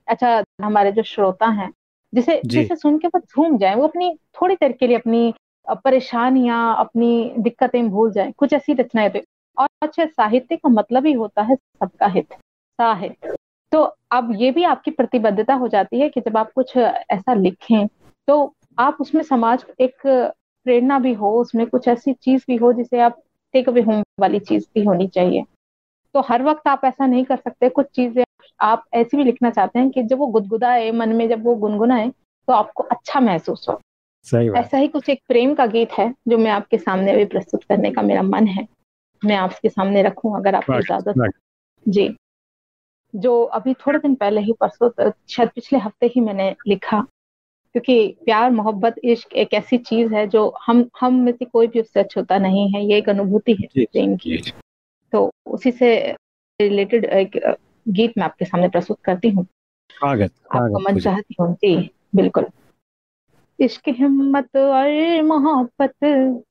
अच्छा हमारे जो श्रोता हैं जिसे जिसे सुन के वो झूम जाए वो अपनी थोड़ी देर के लिए अपनी परेशानियाँ, अपनी दिक्कतें भूल जाए, कुछ ऐसी रचनाएँ। तो और अच्छे साहित्य का मतलब ही होता है सबका हित, साहित्य। तो अब ये भी आपकी प्रतिबद्धता हो जाती है कि जब आप कुछ ऐसा लिखें तो आप उसमें समाज एक प्रेरणा भी हो, उसमें कुछ ऐसी चीज़ भी हो जिसे आप टेक अवे होम वाली चीज़ भी होनी चाहिए। तो हर वक्त आप ऐसा नहीं कर सकते, कुछ चीज़ें आप ऐसी भी लिखना चाहते हैं कि जब वो गुदगुदाए, मन में जब वो गुनगुनाए तो आपको अच्छा महसूस हो। सही बात। ऐसा ही कुछ एक प्रेम का गीत है जो मैं आपके सामने अभी प्रस्तुत करने का मेरा मन है। मैं आपके सामने रखूँ अगर आपको इजाज़त जी। जो अभी थोड़े दिन पहले ही परसों शायद पिछले हफ़्ते ही मैंने लिखा क्योंकि प्यार मोहब्बत इश्क एक ऐसी चीज़ है जो हम हम में से कोई भी उससे अछूता नहीं है ये एक अनुभूति है प्रेम की। तो उसी से रिलेटेड एक गीत मैं आपके सामने प्रस्तुत करती हूँ। आपको मन चाहती हूँ जी बिल्कुल। इश्क, हिम्मत और मोहब्बत,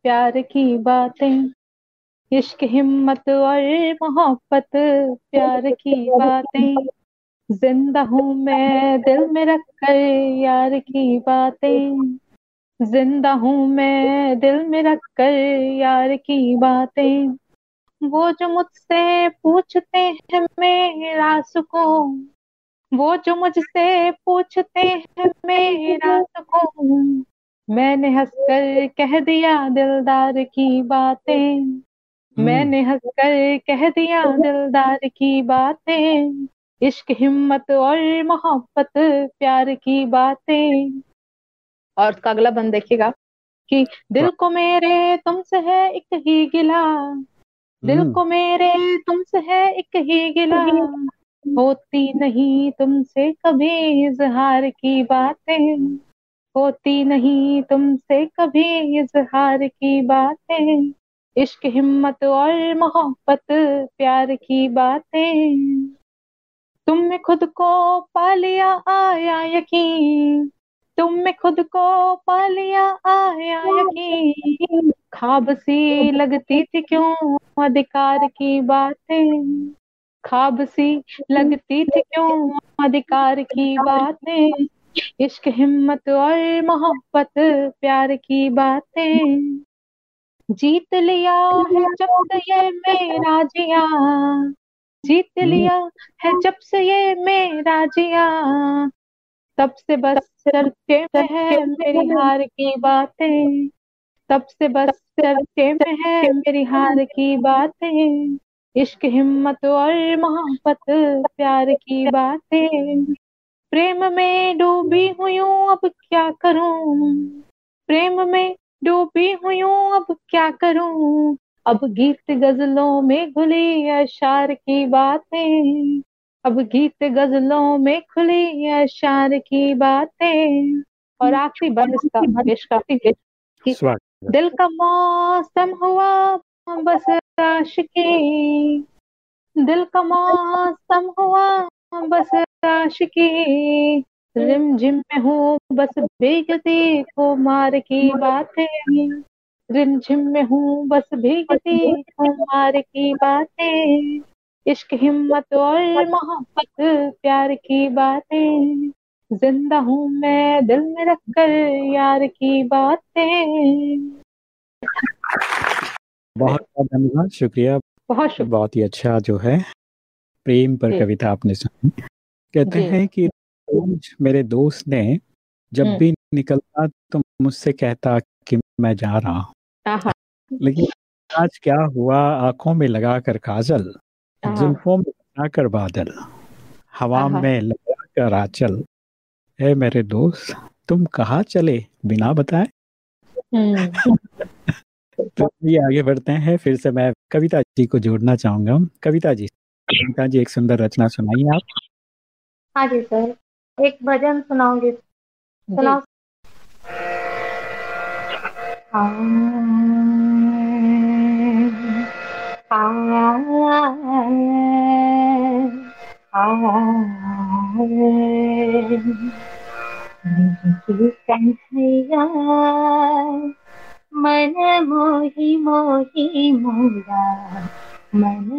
प्यार की बातें। इश्क, हिम्मत और मोहब्बत, प्यार की बातें। ज़िंदा हूँ मैं दिल में रख कर यार की बातें। ज़िंदा हूँ मैं दिल में रख कर यार की बातें। वो जो मुझसे पूछते हैं मेरा सुकून वो जो मुझसे पूछते हैं मेरा सुकून। मैंने हंसकर कह दिया दिलदार की बातें। हम्म। मैंने हंसकर कह दिया दिलदार की बातें। इश्क हिम्मत और मोहब्बत प्यार की बातें। और उसका अगला बंद देखिएगा कि दिल को मेरे तुमसे है एक ही गिला। दिल हम्म, को मेरे तुमसे है एक ही गिला। होती नहीं तुमसे कभी इजहार की बातें। होती नहीं तुमसे कभी इजहार की बातें। इश्क, हिम्मत और मोहब्बत, प्यार की बातें। तुमने खुद को पा लिया, आया यकीन। तुमने खुद को पा लिया, आया यकीन। खाब सी लगती थी क्यों अधिकार की बातें? खाब सी लगती थी क्यों? अधिकार की बातें, इश्क, हिम्मत और मोहब्बत, प्यार की बातें। जीत लिया है जब से ये मेरा जिया। जीत लिया है जब से ये मेरा जिया। तब से बस चर्चे है मेरी हार की बातें। तब से बस चर्चे है मेरी हार की बातें। इश्क हिम्मत और मोहब्बत प्यार की बातें। प्रेम में डूबी हुई अब क्या करूँ? प्रेम में डूबी हुई अब क्या करूँ? अब गीत गजलों में घुली अशार की बातें। अब गीत गजलों में खुली अशार की बातें। और आखिरी बंद इसका पेश करती दिल का मौसम हुआ बस आशिकी दिल का मौसम हुआ, बस आशिकी रिम झिम में हूँ, बस भीगती कुमार की बातें। रिम झिम में हूँ, बस भीगती कुमार की बातें। इश्क, हिम्मत और मोहब्बत, प्यार की बातें। ज़िंदा हूँ मैं दिल में रखकर, यार की बातें। बहुत बहुत धन्यवाद शुक्रिया। बहुत शुक्रिया। बहुत ही अच्छा जो है प्रेम पर कविता आपने सुनी। कहते हैं कि मेरे दोस्त ने जब हम्म। भी निकलता तो मुझसे कहता कि मैं जा रहा हूँ। लेकिन आज क्या हुआ आँखों में लगाकर काजल आहा, जुल्फों में बनाकर बादल हवा। में लगाकर आंचल। है मेरे दोस्त तुम कहाँ चले? बिना बताए। हम्म, तो ये आगे बढ़ते हैं फिर से मैं कविता जी को जोड़ना चाहूँगा कविता जी कविता जी एक सुंदर रचना सुनाइए आप हाँ जी सर एक भजन सुनाऊँगी सुनाओ कन्हैया मन मोही मोही मोरा मन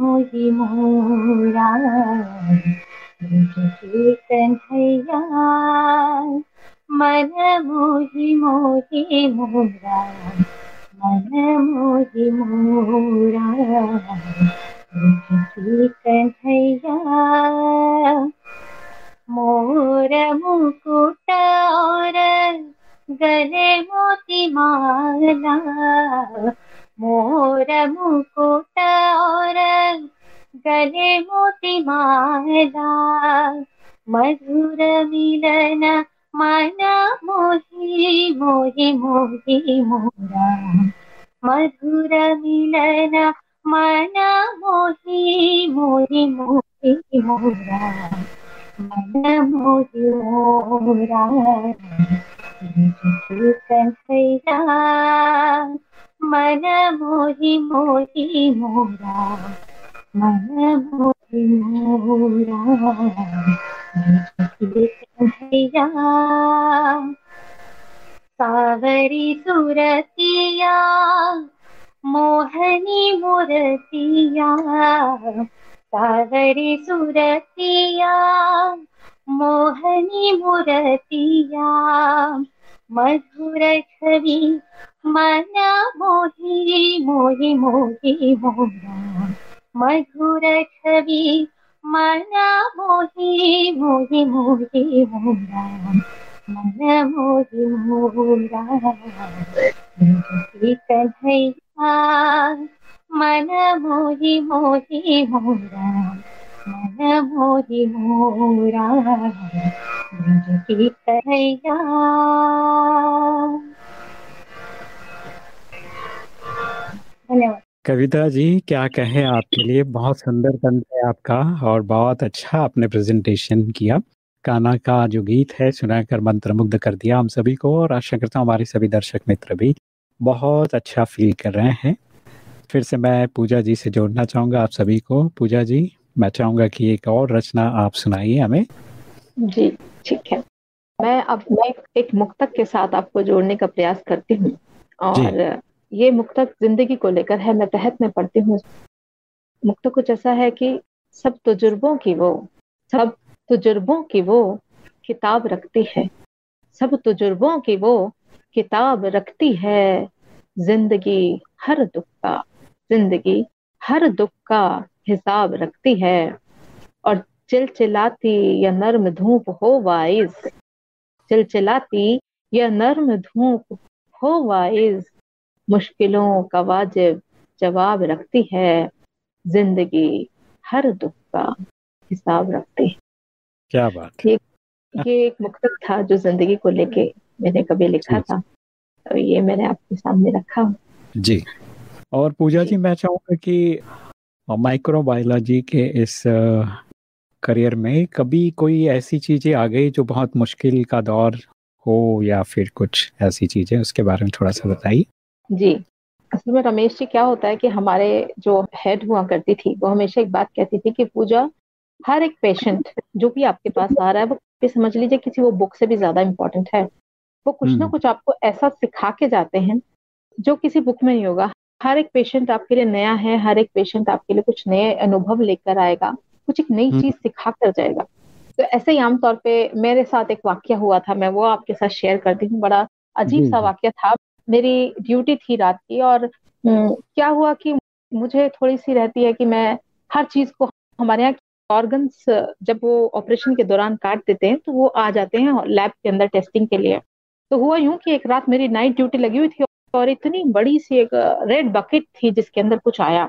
मोही मोरा कन्हैया मन मोही मोही मोरा मन मोही मोरा कन्हैया मोर मुकुट और गले मोती माला, मोर मुकुट और गले मोती माला। मधुर मिलन मन मोही मोही मोही मोरा। मधुर मिलन मन मोही मोही मोही मोरा। मन मोही मोरा। कन्हैया मन मोही मोही मोरा मन मोही मोरा कन्हैया सावरी सुरतिया मोहनी मूर्तिया सावरी सुरतिया मोहनी मूर्तिया, मधुर छवि, मन मोहि मोहि मोहि मोरा मधुर छवि, मन मोहि मोहि मोहि मोरा मन मोहि मोरा मन मोहि मोहि मोरा मोरा धन्यवाद। कविता जी, क्या कहें आपके लिए? बहुत सुंदर कंठ है आपका और बहुत अच्छा आपने प्रेजेंटेशन किया। काना का जो गीत है, सुनाकर मंत्रमुग्ध कर दिया हम सभी को और आशा करता हूँ हमारे सभी दर्शक मित्र भी बहुत अच्छा फील कर रहे हैं। फिर से मैं पूजा जी से जोड़ना चाहूँगा आप सभी को। पूजा जी। मैं चाहूँगा कि एक और रचना आप सुनाइए हमें। जी ठीक है। मैं अब मैं एक मुक्तक के साथ आपको जोड़ने का प्रयास करती हूँ और ये मुक्तक ज़िंदगी को लेकर है मैं तहत में पढ़ती हूँ। मुक्तक कुछ ऐसा है कि सब तजुर्बों की वो सब तजुर्बों की वो किताब रखती है। सब तजुर्बों की वो किताब रखती है। ज़िंदगी हर दुख का ज़िंदगी हर दुख का हिसाब रखती है और चिलचिलाती या नर्म धूप हो वाइज चिलचिलाती या नर्म धूप हो वाइज मुश्किलों का वाजिब जवाब रखती है। ज़िंदगी हर दुख का हिसाब रखती है। क्या बात ये ये एक मुक्तक था जो ज़िंदगी को लेके मैंने कभी लिखा था। तो ये मैंने आपके सामने रखा। जी। और पूजा जी। मैं चाहूँगा कि माइक्रोबायोलॉजी के इस करियर में कभी कोई ऐसी चीज़ें आ गई जो बहुत मुश्किल का दौर हो या फिर कुछ ऐसी चीज़ें? उसके बारे में थोड़ा सा बताइए। जी। असल में रमेश जी क्या होता है कि हमारे जो हेड हुआ करती थी वो हमेशा एक बात कहती थी कि पूजा हर एक पेशेंट जो भी आपके पास आ रहा है वो समझ लीजिए किसी वो बुक से भी ज़्यादा इम्पोर्टेंट है। वो कुछ ना हम्म। कुछ आपको ऐसा सिखा के जाते हैं जो किसी बुक में नहीं होगा। हर एक पेशेंट आपके लिए नया है हर एक पेशेंट आपके लिए कुछ नए अनुभव लेकर आएगा कुछ एक नई हम्म। चीज़ सिखा कर जाएगा। तो ऐसे ही आमतौर पे मेरे साथ एक वाक्य हुआ था मैं वो आपके साथ शेयर करती हूँ बड़ा अजीब सा वाक्य था। मेरी ड्यूटी थी रात की और हम्म, क्या हुआ कि मुझे थोड़ी सी रहती है कि मैं हर चीज़ को हमारे यहाँ ऑर्गन्स जब वो ऑपरेशन के दौरान काट देते हैं तो वो आ जाते हैं लैब के अंदर टेस्टिंग के लिए। तो हुआ यूँ कि एक रात मेरी नाइट ड्यूटी लगी हुई थी और इतनी बड़ी सी एक रेड बकेट थी जिसके अंदर कुछ आया।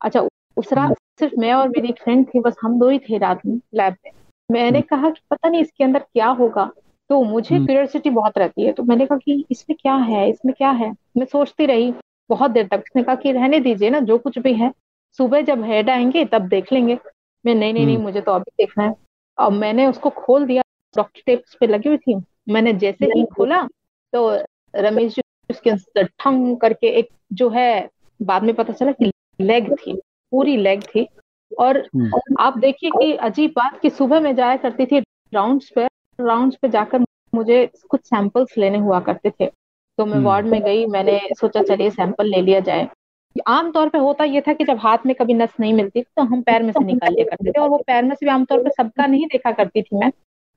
अच्छा उस रात सिर्फ़ मैं और मेरी फ्रेंड थी बस हम दो ही थे रात में लैब में। मैंने हम्म। कहा कि पता नहीं इसके अंदर क्या होगा। तो मुझे क्यूरियोसिटी हम्म। बहुत रहती है तो मैंने कहा कि इसमें क्या है इसमें क्या है? मैं सोचती रही बहुत देर तक। उसने कहा कि रहने दीजिए ना जो कुछ भी है सुबह जब हेड आएँगे तब देख लेंगे। मैं नहीं नहीं नहीं हम्म। मुझे तो अभी देखना है। और मैंने उसको खोल दिया डॉक्टर टेप्स पे लगी हुई थी। मैंने जैसे ही खोला तो रमेश जी उसके अंदर ठंग करके एक जो है बाद में पता चला कि लेग थी पूरी लेग थी। और हम्म। आप देखिए कि अजीब बात कि सुबह में जाया करती थी राउंड्स पे राउंड्स पे जाकर मुझे कुछ सैंपल्स लेने हुआ करते थे। तो मैं वार्ड हम्म। में गई मैंने सोचा चलिए सैंपल ले लिया जाए। आमतौर पे होता ये था कि जब हाथ में कभी नस नहीं मिलती तो हम पैर में से निकाल लिया करते थे। और वो पैर में से भी आमतौर पे सबका नहीं देखा करती थी मैं।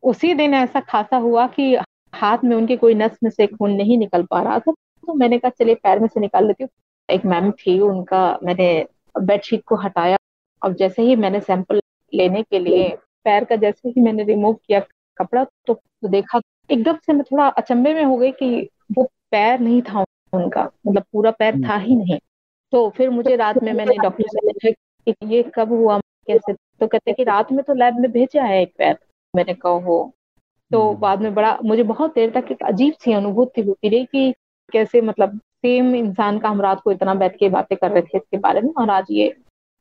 उसी दिन ऐसा खासा हुआ कि हाथ में उनके कोई नस में से खून नहीं निकल पा रहा था तो मैंने कहा चलिए पैर में से निकाल लेती हूँ। एक मैम थी उनका मैंने बेडशीट को हटाया। और जैसे ही मैंने सैंपल लेने के लिए पैर का जैसे ही मैंने रिमूव किया कपड़ा तो, देखा एकदम से मैं थोड़ा अचंभे में हो गई कि वो पैर नहीं था उनका मतलब पूरा पैर था ही नहीं। तो फिर मुझे रात में मैंने डॉक्टर से पूछा कि ये कब हुआ कैसे? तो कहते कि रात में तो लैब में भेजा है एक पैर। मैंने कहा हो तो हम्म। बाद में बड़ा मुझे बहुत देर तक एक अजीब सी अनुभूति होती रही कि कैसे मतलब सेम इंसान का हम रात को इतना बैठ के बातें कर रहे थे इसके बारे में और आज ये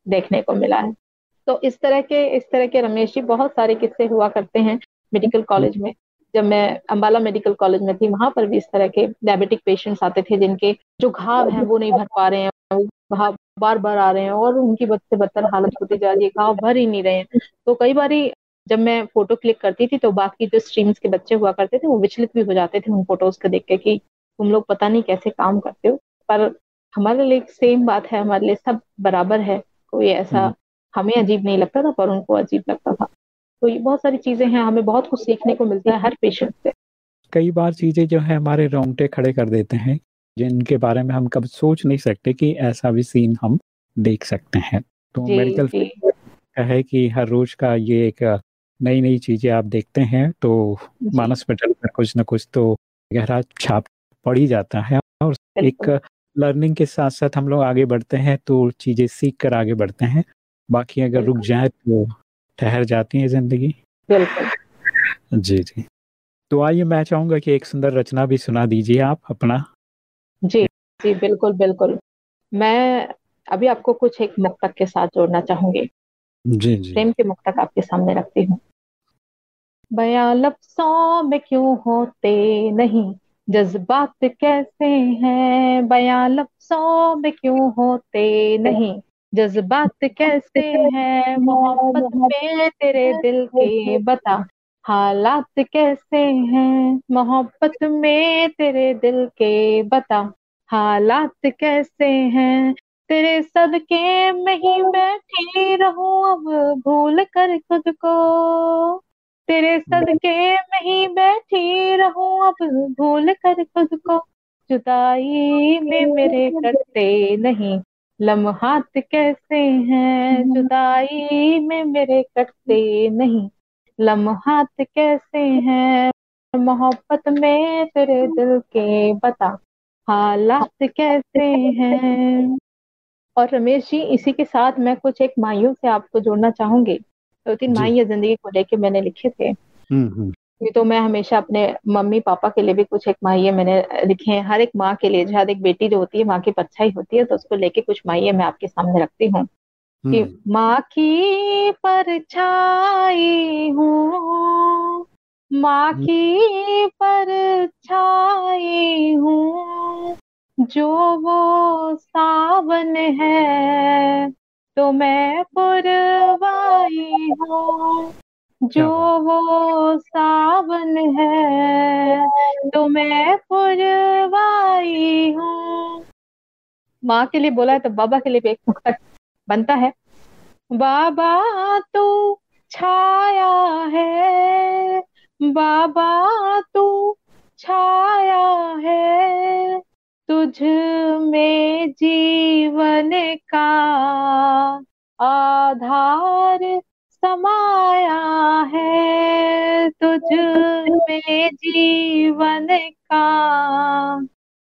देखने को मिला है। तो इस तरह के इस तरह के रमेश जी बहुत सारे किस्से हुआ करते हैं मेडिकल कॉलेज में। जब मैं अम्बाला मेडिकल कॉलेज में थी वहाँ पर भी इस तरह के डायबिटिक पेशेंट्स आते थे जिनके जो घाव हैं वो नहीं भर पा रहे हैं वो घाव बार बार आ रहे हैं और उनकी बद से बदतर हालत होती जा रही है घाव भर ही नहीं रहे हैं। तो कई बार जब मैं फ़ोटो क्लिक करती थी तो बाकी जो स्ट्रीम्स के बच्चे हुआ करते थे वो विचलित भी हो जाते थे उन फ़ोटोज़ को देख के कि तुम लोग पता नहीं कैसे काम करते हो। पर हमारे लिए सेम बात है हमारे लिए सब बराबर है। कोई ऐसा हम्म। हमें अजीब नहीं लगता था पर उनको अजीब लगता था। तो ये बहुत सारी चीज़ें हैं हमें बहुत कुछ सीखने को मिलता है हर पेशेंट से। कई बार चीज़ें जो है हमारे रोंगटे खड़े कर देते हैं जिनके बारे में हम कब सोच नहीं सकते कि ऐसा भी सीन हम देख सकते हैं। तो मेडिकल है कि हर रोज का ये एक नई नई चीज़ें आप देखते हैं तो मानस पटल पर कुछ ना कुछ तो गहरा छाप पड़ ही जाता है और एक लर्निंग के साथ साथ हम लोग आगे बढ़ते हैं तो चीज़ें सीख कर आगे बढ़ते हैं। बाकी अगर रुक जाए तो ठहर जाती है ज़िंदगी। जी जी। तो आइए मैं चाहूँगा कि एक सुंदर रचना भी सुना दीजिए आप अपना। जी जी बिल्कुल बिल्कुल। मैं अभी आपको कुछ एक मुक्तक के साथ जोड़ना चाहूँगी। जी जी। प्रेम के मुक्तक आपके सामने रखती हूँ। बया लफ्सों में क्यों होते नहीं? जज्बात कैसे हैं? बया लफ्सों में क्यों होते नहीं? जज्बात कैसे हैं? मोहब्बत में तेरे दिल के बता। हालात कैसे हैं? मोहब्बत में तेरे दिल के बता। हालात कैसे हैं? तेरे सदके में ही बैठी रहूँ अब, भूल कर खुद को। तेरे सदके में ही बैठी रहूँ, अब भूल कर खुद को जुदाई में मेरे करते नहीं। लम्हात कैसे हैं, जुदाई में मेरे कटते नहीं। लम्हात कैसे हैं, मोहब्बत में तेरे दिल के बता हालात कैसे हैं। और रमेश जी, इसी के साथ मैं कुछ एक माइयों से आपको जोड़ना चाहूँगी। दो तीन माई ज़िंदगी को लेके मैंने लिखे थे। हम्म, हम्म। ये तो मैं हमेशा अपने मम्मी पापा के लिए भी कुछ एक माइये मैंने लिखे हैं। हर एक माँ के लिए जहाँ एक बेटी जो होती है माँ की परछाई होती है तो उसको लेके कुछ माइये मैं आपके सामने रखती हूँ कि हम्म। माँ की परछाई हूँ माँ की परछाई हूँ जो वो सावन है। तो मैं पुरवाई हूँ जो वो सावन है। तो मैं पुरवाई हूँ। माँ के लिए बोला है तो बाबा के लिए भी एक मुक्तक बनता है। बाबा तू छाया है। बाबा तू छाया है। तुझ में जीवन का आधार समाया है। तुझ में जीवन का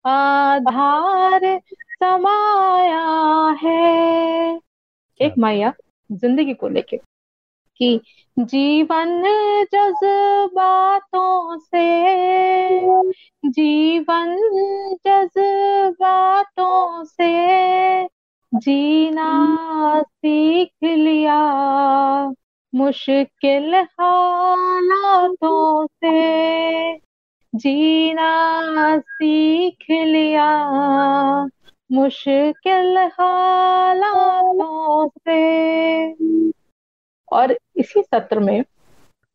आधार समाया है। एक माया ज़िंदगी को लेके। कि जीवन जज्बातों से। जीवन जज्बातों से जीना सीख लिया। मुश्किल हालातों से जीना सीख लिया। मुश्किल हालातों से और इसी सत्र में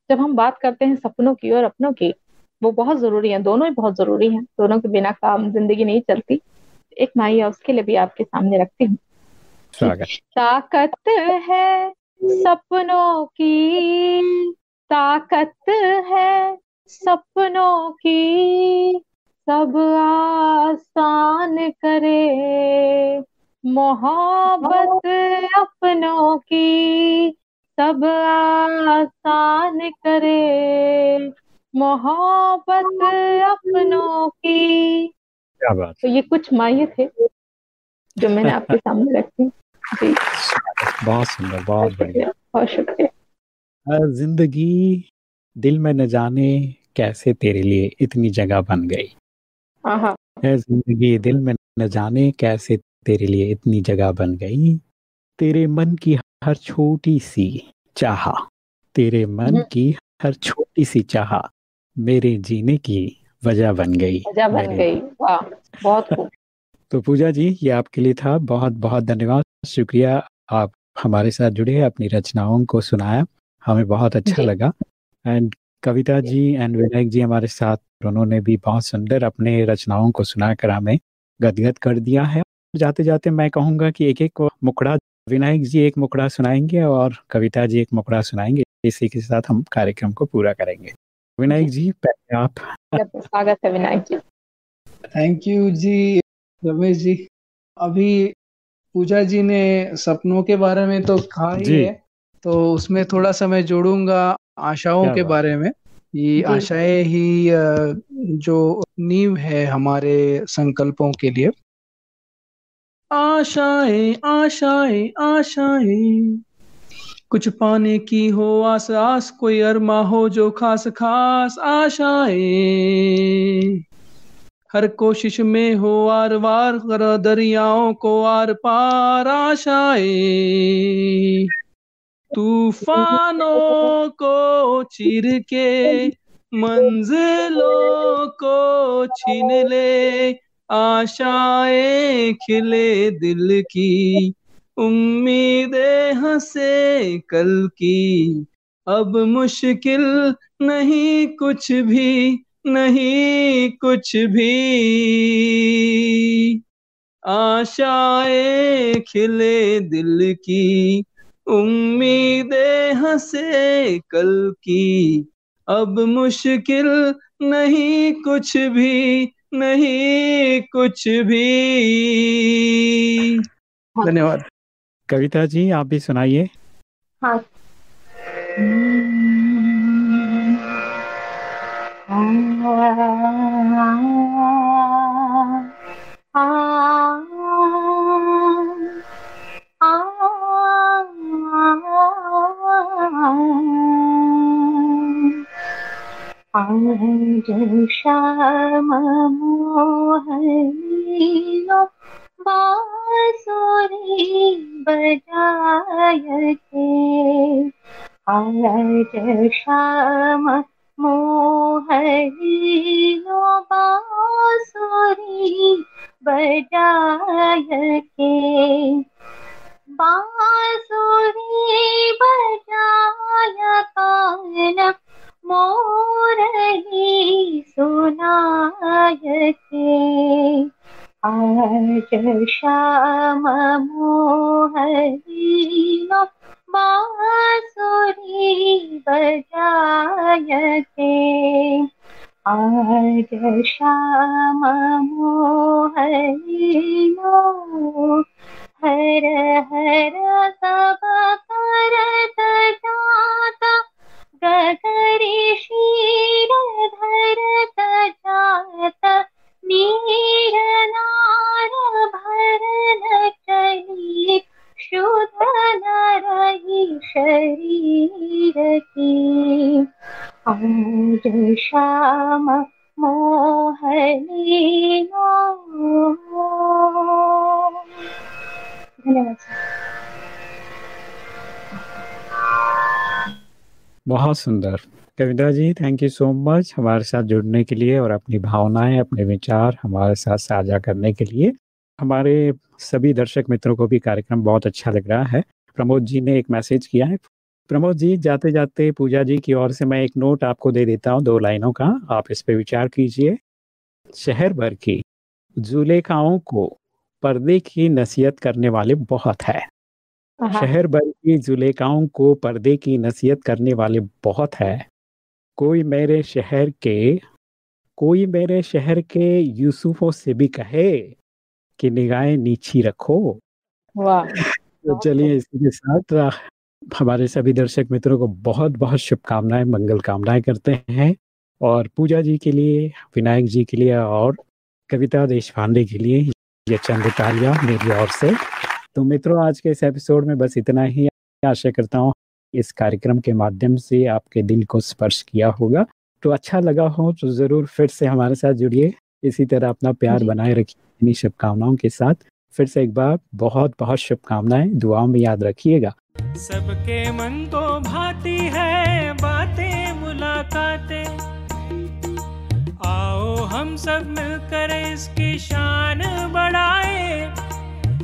जब हम बात करते हैं सपनों की और अपनों की वो बहुत ज़रूरी है दोनों ही बहुत ज़रूरी हैं दोनों के बिना काम ज़िंदगी नहीं चलती। एक माई है उसके लिए भी आपके सामने रखती हूँ। ताकत है सपनों की ताकत है सपनों की सब आसान करे। मोहब्बत अपनों की सब आसान करे। मोहब्बत अपनों की। क्या बात तो ये कुछ माये थे जो मैंने आपके सामने रखी। जी। बहुत सुंदर बहुत बढ़िया। बहुत शुक्रिया। ज़िंदगी दिल में न जाने कैसे तेरे लिए इतनी जगह बन गई। ज़िंदगी दिल में न जाने कैसे तेरे लिए इतनी जगह बन गई। तेरे मन की हर छोटी सी चाह। तेरे मन हम्म। की हर छोटी सी चाह मेरे जीने की वजह बन गई। वजह बन गई। वाह बहुत खूब। तो पूजा जी ये आपके लिए था। बहुत बहुत धन्यवाद। शुक्रिया आप हमारे साथ जुड़े अपनी रचनाओं को सुनाया। हमें बहुत अच्छा लगा। एंड कविता जी। एंड विनायक जी हमारे साथ उन्होंने भी बहुत सुंदर अपने रचनाओं को सुनाकर हमें गदगद कर दिया है। जाते जाते मैं कहूँगा कि एक एक मुकड़ा विनायक जी एक मुकड़ा सुनाएँगे और कविता जी एक मुकड़ा सुनाएँगे। इसी के साथ हम कार्यक्रम को पूरा करेंगे। विनायक जी पहले आप। स्वागत है विनायक जी। Thank you ji Ramesh ji. अभी पूजा जी ने सपनों के बारे में तो कहा ही है तो उसमें थोड़ा सा मैं जोड़ूँगा आशाओं के बारे में। ये आशाएँ ही जो नींव है हमारे संकल्पों के लिए। आशाएँ आशाएँ आशाएँ। कुछ पाने की हो आस आस कोई अरमा हो जो खास खास आशाएँ। हर कोशिश में हो आर वार कर दरियाओं को आर पार आशाए। तूफानों को चीर के, मंजिलों को छीन ले आशाएँ खिले दिल की, उम्मीदें हंसे कल की। अब मुश्किल नहीं कुछ भी, नहीं कुछ भी। आशाएँ खिले दिल की, उम्मीदें हंसे कल की। अब मुश्किल नहीं कुछ भी नहीं कुछ भी। धन्यवाद। कविता जी आप भी सुनाइए। हाँ। मोहनियो बांसुरी बजायते आज श्याम मोहनियो बांसुरी बजाय के बांसुरी बजाय कान मोरली सुनाय के आज श्याम मोहनियो बांसुरी बजाय के आज श्याम मोहनियो हर हर सब करत जाता। गगरी शीर धरत जात नीर नार भरन चली शुद्ध शरीर की आज श्याम धन्यवाद। बहुत सुंदर। Kavita ji thank you so much हमारे साथ जुड़ने के लिए और अपनी भावनाएँ, अपने विचार हमारे साथ साझा करने के लिए। हमारे सभी दर्शक मित्रों को भी कार्यक्रम बहुत अच्छा लग रहा है। प्रमोद जी ने एक मैसेज किया है। प्रमोद जी जाते जाते पूजा जी की ओर से मैं एक नोट आपको दे देता हूँ, दो लाइनों का। आप इस पे विचार कीजिए। शहर भर की जुलेखाओं को पर्दे की नसीहत करने वाले बहुत है। शहर भर की जुलेखाओं को पर्दे की नसीहत करने वाले बहुत है। कोई मेरे शहर के कोई मेरे शहर के यूसुफों से भी कहे कि निगाहें नीची रखो। वाह। तो चलिए इसी के साथ हमारे सभी दर्शक मित्रों को बहुत बहुत शुभकामनाएँ मंगल कामनाएँ करते हैं। और पूजा जी के लिए विनायक जी के लिए और कविता देश पांडे के लिए ये चंद तालियाँ मेरी ओर से। तो मित्रों आज के इस एपिसोड में बस इतना ही। आशा करता हूँ इस कार्यक्रम के माध्यम से आपके दिल को स्पर्श किया होगा। तो अच्छा लगा हो तो ज़रूर फिर से हमारे साथ जुड़िए। इसी तरह अपना प्यार बनाए रखिए इन्हीं शुभकामनाओं के साथ। फिर से एक बार बहुत बहुत शुभकामनाएँ दुआ में याद रखिएगा। सबके मन को भाती है बातें मुलाकातें। आओ हम सब मिलकर इसकी शान बढ़ाए।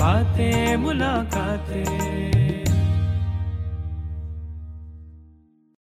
बातें मुलाकातें।